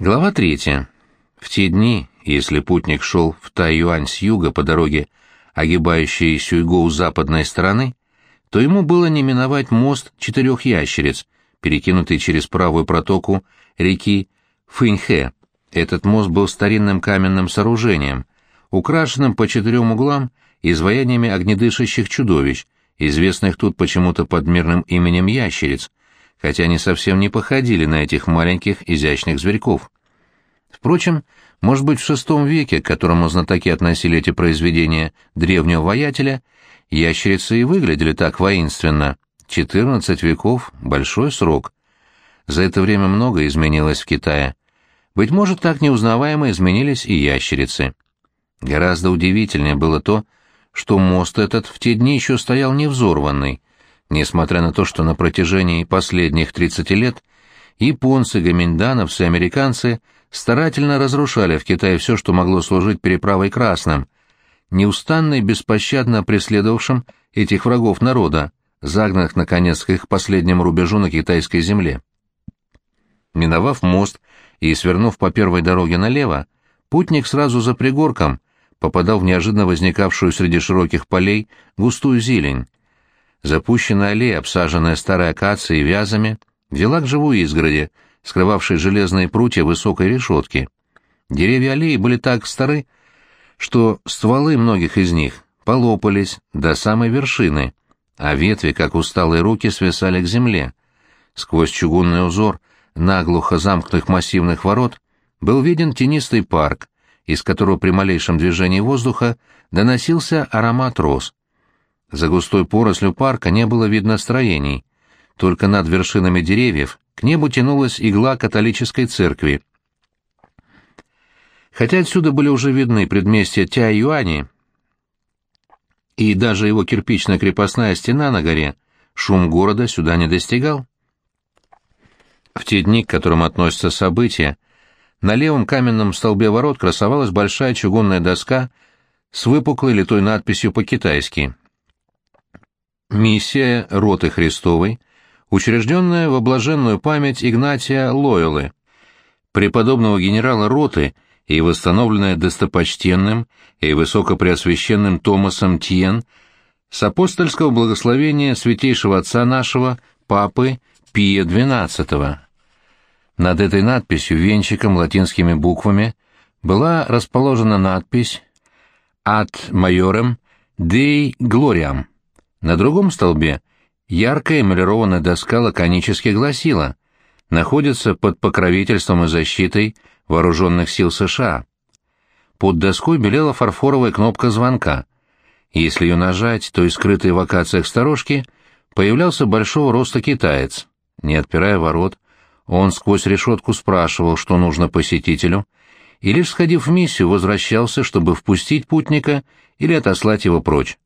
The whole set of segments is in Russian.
Глава третья. В те дни, если путник шел в Тайюань с юга по дороге, огибающей Сюйгоу западной стороны, то ему было не миновать мост четырех ящериц, перекинутый через правую протоку реки Фыньхэ. Этот мост был старинным каменным сооружением, украшенным по четырем углам изваяниями огнедышащих чудовищ, известных тут почему-то под мирным именем ящериц, хотя они совсем не походили на этих маленьких изящных зверьков. Впрочем, может быть, в VI веке, к которому знатоки относили эти произведения древнего воятеля, ящерицы и выглядели так воинственно. 14 веков — большой срок. За это время многое изменилось в Китае. Быть может, так неузнаваемо изменились и ящерицы. Гораздо удивительнее было то, что мост этот в те дни еще стоял невзорванный, несмотря на то, что на протяжении последних 30 лет японцы, гоминдановцы и американцы старательно разрушали в Китае все, что могло служить переправой красным, неустанно и беспощадно преследовавшим этих врагов народа, загнанных, наконец, к их последнему рубежу на китайской земле. Миновав мост и свернув по первой дороге налево, путник сразу за пригорком попадал в неожиданно возникавшую среди широких полей густую зелень. Запущенная аллея, обсаженная старой акацией и вязами, вела к живой изгороди, скрывавшей железные прутья высокой решетки. Деревья аллеи были так стары, что стволы многих из них полопались до самой вершины, а ветви, как усталые руки, свисали к земле. Сквозь чугунный узор наглухо замкнутых массивных ворот был виден тенистый парк, из которого при малейшем движении воздуха доносился аромат роз. За густой порослью парка не было видно строений, только над вершинами деревьев к небу тянулась игла католической церкви. Хотя отсюда были уже видны предместья Тя-Юани и даже его кирпичная крепостная стена на горе, шум города сюда не достигал. В те дни, к которым относятся события, на левом каменном столбе ворот красовалась большая чугунная доска с выпуклой литой надписью по-китайски. «Миссия Роты Христовой, учрежденная в блаженную память Игнатия Лойлы, преподобного генерала Роты и восстановленная достопочтенным и высокопреосвященным Томасом Тьен с апостольского благословения святейшего отца нашего, Папы Пия XII». Над этой надписью венчиком латинскими буквами была расположена надпись «Ad майорем Dei Gloriam». На другом столбе яркая эмалированная доска лаконически гласила «Находится под покровительством и защитой вооруженных сил США». Под доской белела фарфоровая кнопка звонка. Если ее нажать, то из скрытой в акациях сторожки появлялся большого роста китаец. Не отпирая ворот, он сквозь решетку спрашивал, что нужно посетителю, и лишь сходив в миссию, возвращался, чтобы впустить путника или отослать его прочь.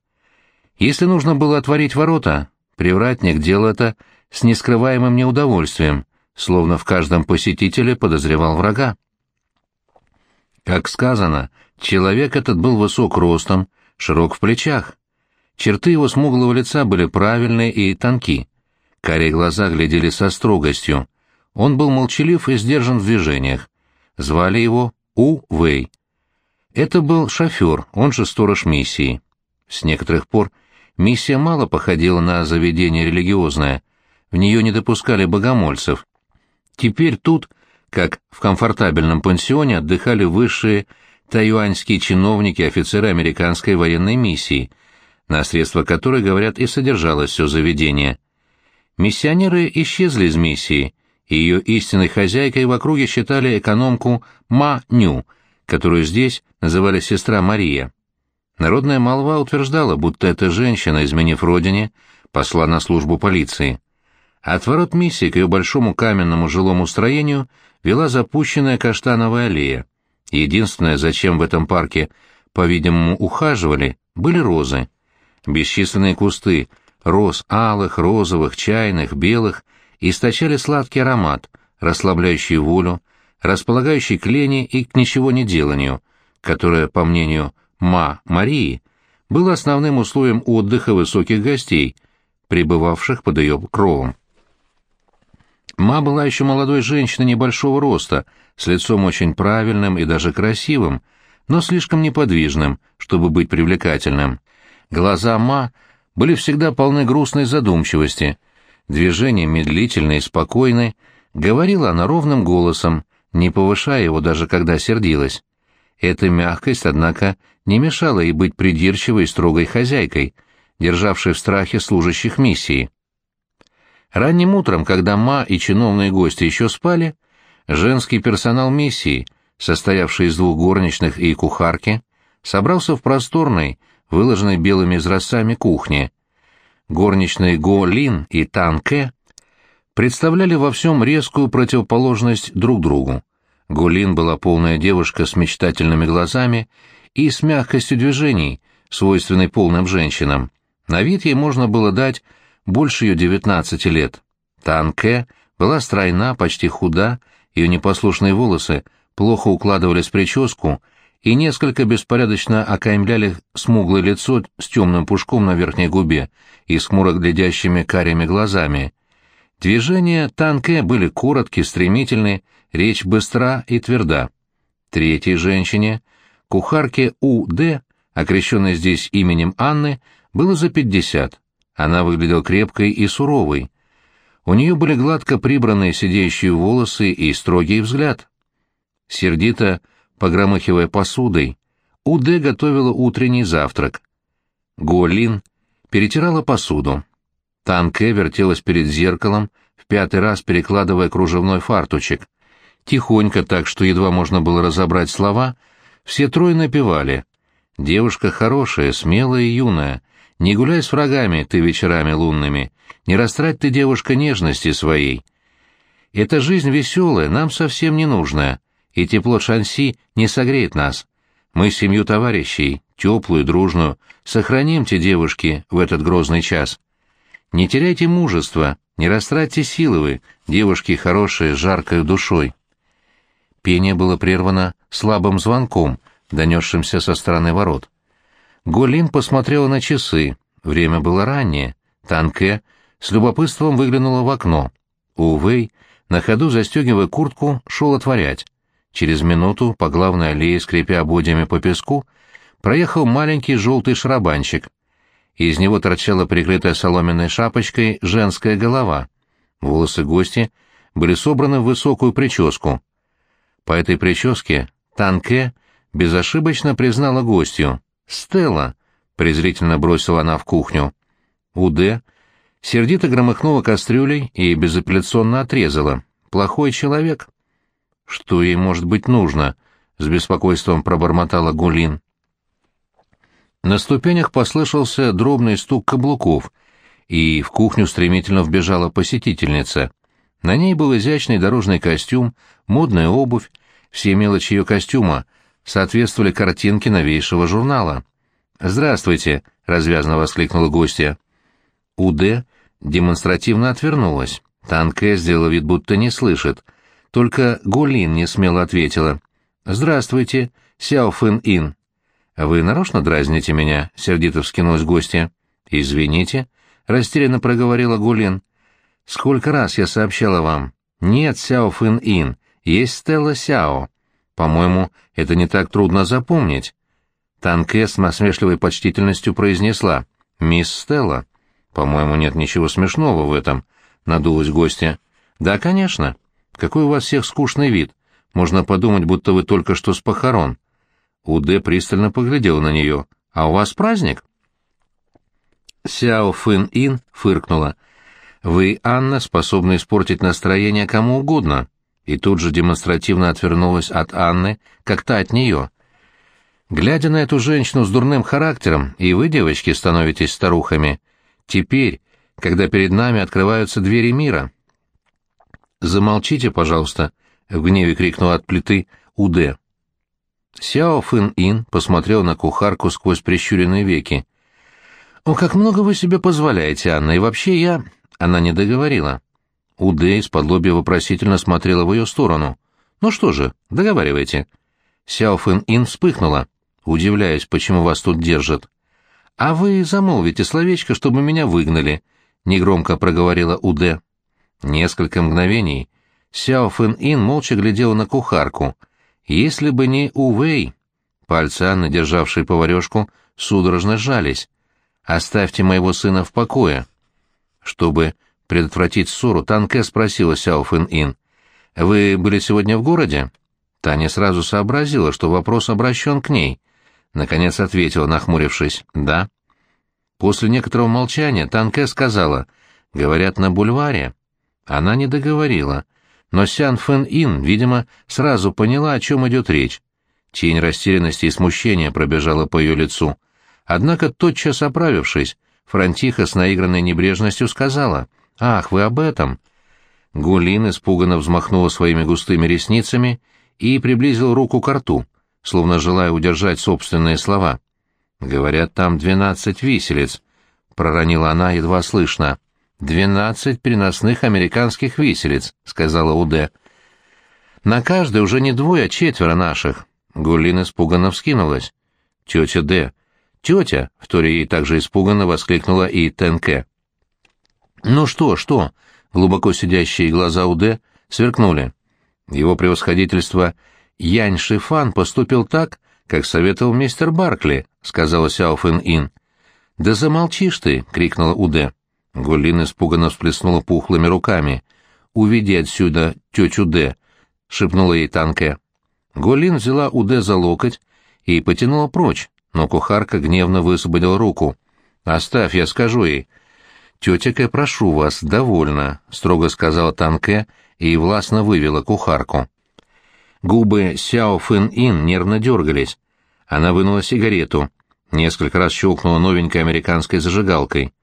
Если нужно было отворить ворота, привратник делал это с нескрываемым неудовольствием, словно в каждом посетителе подозревал врага. Как сказано, человек этот был высок ростом, широк в плечах. Черты его смуглого лица были правильные и тонки. Карие глаза глядели со строгостью, он был молчалив и сдержан в движениях. Звали его У Вэй. Это был шофер, он же сторож миссии. С некоторых пор миссия мало походила на заведение религиозное, в нее не допускали богомольцев. Теперь тут, как в комфортабельном пансионе, отдыхали высшие тайюаньские чиновники офицеры американской военной миссии, на средства которой, говорят, и содержалось все заведение. Миссионеры исчезли из миссии, и ее истинной хозяйкой в округе считали экономку Ма Ню, которую здесь называли сестра Мария. Народная молва утверждала, будто эта женщина, изменив родине, посла на службу полиции. От ворот миссии к ее большому каменному жилому строению вела запущенная каштановая аллея. Единственное, зачем в этом парке, по-видимому, ухаживали, были розы. Бесчисленные кусты, роз алых, розовых, чайных, белых, источали сладкий аромат, расслабляющий волю, располагающий к лени и к ничего не деланию, которое, по мнению Ма Марии, было основным условием отдыха высоких гостей, пребывавших под ее кровом. Ма была еще молодой женщиной небольшого роста, с лицом очень правильным и даже красивым, но слишком неподвижным, чтобы быть привлекательным. Глаза Ма были всегда полны грустной задумчивости, движения медлительные и спокойны, говорила она ровным голосом, не повышая его даже когда сердилась. Эта мягкость, однако, не мешала ей быть придирчивой и строгой хозяйкой, державшей в страхе служащих миссии. Ранним утром, когда Ма и чиновные гости еще спали, женский персонал миссии, состоявший из двух горничных и кухарки, собрался в просторной, выложенной белыми изразцами кухне. Горничные Го Лин и Тан Кэ представляли во всем резкую противоположность друг другу. Гулин была полная девушка с мечтательными глазами и с мягкостью движений, свойственной полным женщинам. На вид ей можно было дать больше ее девятнадцати лет. Танке была стройна, почти худа, ее непослушные волосы плохо укладывались в прическу и несколько беспорядочно окаймляли смуглое лицо с темным пушком на верхней губе и с хмуро глядящими карими глазами. Движения Танке были короткие, стремительные, речь быстра и тверда. Третьей женщине, кухарке У.Д., окрещенной здесь именем Анны, было за пятьдесят. Она выглядела крепкой и суровой. У нее были гладко прибранные сидеющие волосы и строгий взгляд. Сердито, погромыхивая посудой, У.Д. готовила утренний завтрак. Гуолин перетирала посуду. Танке вертелась перед зеркалом, в пятый раз перекладывая кружевной фартучек. Тихонько так, что едва можно было разобрать слова, все трое напевали. «Девушка хорошая, смелая и юная, не гуляй с врагами ты вечерами лунными, не растрать ты, девушка, нежности своей. Эта жизнь веселая, нам совсем не нужная, и тепло Шанси не согреет нас. Мы семью товарищей, теплую, дружную, сохранимте, девушки, в этот грозный час». Не теряйте мужества, не растратьте силы вы, девушки хорошие, с жаркой душой. Пение было прервано слабым звонком, донесшимся со стороны ворот. Голин посмотрела на часы. Время было раннее. Танке с любопытством выглянула в окно. Увей, на ходу застегивая куртку, шел отворять. Через минуту по главной аллее, скрипя ободьями по песку, проехал маленький желтый шарабанщик — из него торчала прикрытая соломенной шапочкой женская голова. Волосы гости были собраны в высокую прическу. По этой прическе Танке безошибочно признала гостью. «Стелла!» — презрительно бросила она в кухню. Уд сердито громыхнула кастрюлей и безапелляционно отрезала. «Плохой человек». «Что ей может быть нужно?» — с беспокойством пробормотала Гулин. На ступенях послышался дробный стук каблуков, и в кухню стремительно вбежала посетительница. На ней был изящный дорожный костюм, модная обувь, все мелочи ее костюма соответствовали картинке новейшего журнала. «Здравствуйте!» — развязно воскликнула гостья. Уд демонстративно отвернулась. Танке сделала вид, будто не слышит. Только Гулин не смело ответила. «Здравствуйте, Сяо Фэн Ин». «Вы нарочно дразните меня?» — сердито вскинулась гостья. «Извините», — растерянно проговорила Гулин. «Сколько раз я сообщала вам? Нет Сяо Фын Ин, есть Стелла Сяо. По-моему, это не так трудно запомнить». Танке с насмешливой почтительностью произнесла. «Мисс Стелла». «По-моему, нет ничего смешного в этом», — надулась гостья. «Да, конечно. Какой у вас всех скучный вид. Можно подумать, будто вы только что с похорон. Уде пристально поглядел на нее. «А у вас праздник?» Сяо Фын Ин фыркнула. «Вы, Анна, способны испортить настроение кому угодно». И тут же демонстративно отвернулась от Анны, как та от нее. Глядя на эту женщину с дурным характером, и вы, девочки, становитесь старухами. Теперь, когда перед нами открываются двери мира. «Замолчите, пожалуйста», — в гневе крикнул от плиты Уде. Сяо Фын Ин посмотрел на кухарку сквозь прищуренные веки. «О, как много вы себе позволяете, Анна, и вообще я...» Она не договорила. Удэ из-под вопросительно смотрела в ее сторону. «Ну что же, договаривайте». Сяо Фэн Ин вспыхнула, удивляясь, почему вас тут держат. «А вы замолвите словечко, чтобы меня выгнали», — негромко проговорила Удэ. Несколько мгновений Сяо Фэн Ин молча глядела на кухарку. Если бы не Увей... Пальцы Анны, державшей поварешку, судорожно сжались. «Оставьте моего сына в покое». Чтобы предотвратить ссору, Танке спросила Сяо Фэн Ин. «Вы были сегодня в городе?» Таня сразу сообразила, что вопрос обращен к ней. Наконец ответила, нахмурившись, «Да». После некоторого молчания Танке сказала, «Говорят, на бульваре». Она не договорила, но Сян Фэн Ин, видимо, сразу поняла, о чем идет речь. Тень растерянности и смущения пробежала по ее лицу. Однако, тотчас оправившись, Франтиха с наигранной небрежностью сказала, «Ах, вы об этом!» Гулин испуганно взмахнула своими густыми ресницами и приблизил руку к рту, словно желая удержать собственные слова. «Говорят, там двенадцать виселиц», — проронила она едва слышно. «Двенадцать переносных американских виселиц», — сказала Уде. «На каждой уже не двое, а четверо наших». Гулин испуганно вскинулась. «Тетя Д». «Тетя!» — вторя ей также испуганно воскликнула и Тенке. «Ну что, что?» — глубоко сидящие глаза Уде сверкнули. Его превосходительство Янь Шифан поступил так, как советовал мистер Баркли, — сказала Сяо Фэн Ин. «Да замолчишь ты!» — крикнула Уде. Гулин испуганно всплеснула пухлыми руками. «Уведи отсюда тетю Д!» — шепнула ей Танке. Гулин взяла Уде за локоть и потянула прочь, но кухарка гневно высвободила руку. «Оставь, я скажу ей». «Тетя прошу вас, довольно», — строго сказала Танке и властно вывела кухарку. Губы Сяо Фэн Ин нервно дергались. Она вынула сигарету, несколько раз щелкнула новенькой американской зажигалкой.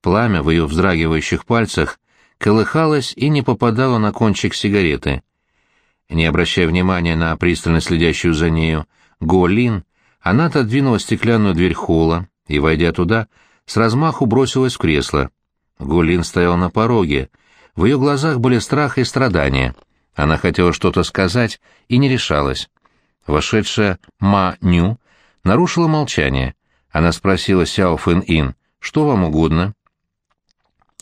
Пламя в ее вздрагивающих пальцах колыхалось и не попадало на кончик сигареты. Не обращая внимания на пристально следящую за нею Го Лин, она отодвинула стеклянную дверь холла и, войдя туда, с размаху бросилась в кресло. Гулин стоял на пороге. В ее глазах были страх и страдания. Она хотела что-то сказать и не решалась. Вошедшая Ма Ню нарушила молчание. Она спросила Сяо Фэн Ин, «Что вам угодно?»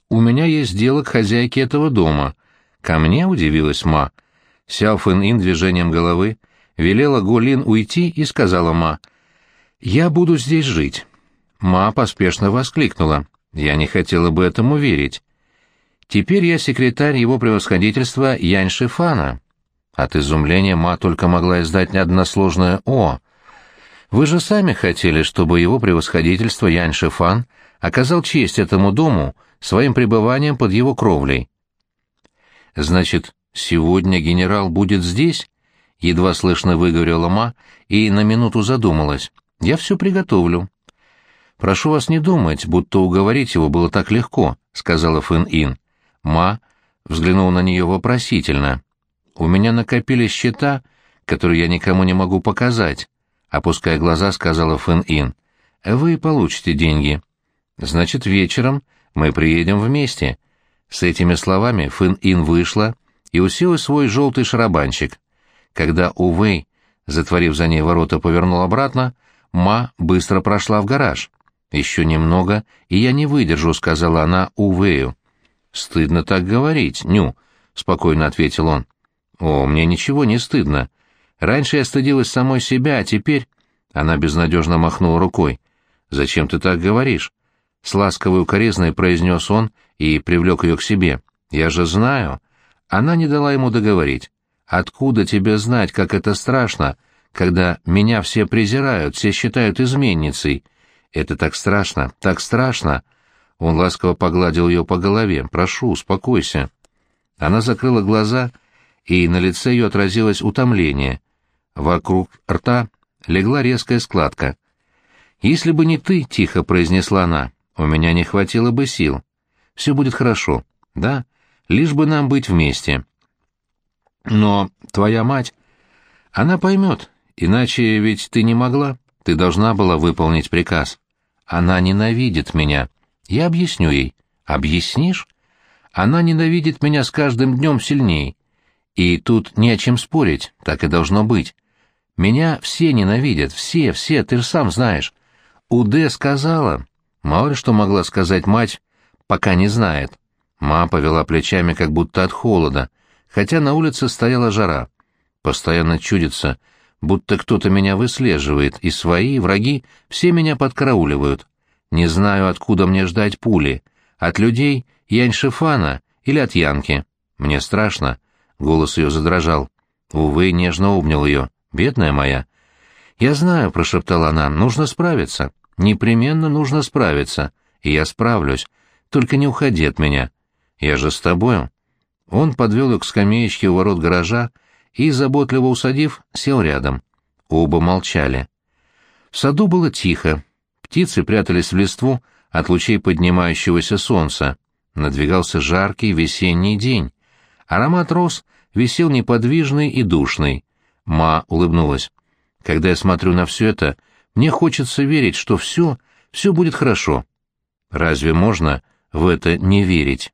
«У меня есть дело к хозяйке этого дома». «Ко мне?» — удивилась Ма. Сяо Фэн Ин движением головы велела Гулин уйти и сказала Ма, «Я буду здесь жить». Ма поспешно воскликнула, «Я не хотела бы этому верить. Теперь я секретарь его превосходительства Янь Шифана». От изумления Ма только могла издать односложное «О». «Вы же сами хотели, чтобы его превосходительство Янь Шифан оказал честь этому дому своим пребыванием под его кровлей». «Значит, сегодня генерал будет здесь?» — едва слышно выговорила Ма и на минуту задумалась. «Я все приготовлю». «Прошу вас не думать, будто уговорить его было так легко», — сказала Фэн Ин. Ма взглянул на нее вопросительно. «У меня накопились счета, которые я никому не могу показать», — опуская глаза, сказала Фэн Ин. «Вы получите деньги. Значит, вечером мы приедем вместе». С этими словами Фэн Ин вышла и уселась свой желтый шарабанчик. Когда Увей, затворив за ней ворота, повернул обратно, Ма быстро прошла в гараж. «Еще немного, и я не выдержу», — сказала она Увею. «Стыдно так говорить, Ню», — спокойно ответил он. «О, мне ничего не стыдно. Раньше я стыдилась самой себя, а теперь...» Она безнадежно махнула рукой. «Зачем ты так говоришь?» С ласковой укоризной произнес он и привлек ее к себе. «Я же знаю». Она не дала ему договорить. «Откуда тебе знать, как это страшно, когда меня все презирают, все считают изменницей? Это так страшно, так страшно!» Он ласково погладил ее по голове. «Прошу, успокойся». Она закрыла глаза, и на лице ее отразилось утомление. Вокруг рта легла резкая складка. «Если бы не ты», — тихо произнесла она, — «у меня не хватило бы сил. Все будет хорошо, да? Лишь бы нам быть вместе». «Но твоя мать...» «Она поймет, иначе ведь ты не могла, ты должна была выполнить приказ. Она ненавидит меня». Я объясню ей. Объяснишь? Она ненавидит меня с каждым днем сильней. И тут не о чем спорить, так и должно быть. Меня все ненавидят, все, все, ты же сам знаешь. Уде сказала. Мало ли что могла сказать мать, пока не знает. Ма повела плечами как будто от холода, хотя на улице стояла жара. Постоянно чудится, будто кто-то меня выслеживает, и свои, враги, все меня подкарауливают. Не знаю, откуда мне ждать пули. От людей Яньшифана или от Янки. Мне страшно. Голос ее задрожал. Увы, нежно обнял ее. Бедная моя. «Я знаю», — прошептала она, — «нужно справиться. Непременно нужно справиться. И я справлюсь. Только не уходи от меня. Я же с тобою». Он подвел ее к скамеечке у ворот гаража и, заботливо усадив, сел рядом. Оба молчали. В саду было тихо. Птицы прятались в листву от лучей поднимающегося солнца. Надвигался жаркий весенний день. Аромат роз висел неподвижный и душный. Ма улыбнулась. «Когда я смотрю на все это, мне хочется верить, что все, все будет хорошо». «Разве можно в это не верить?»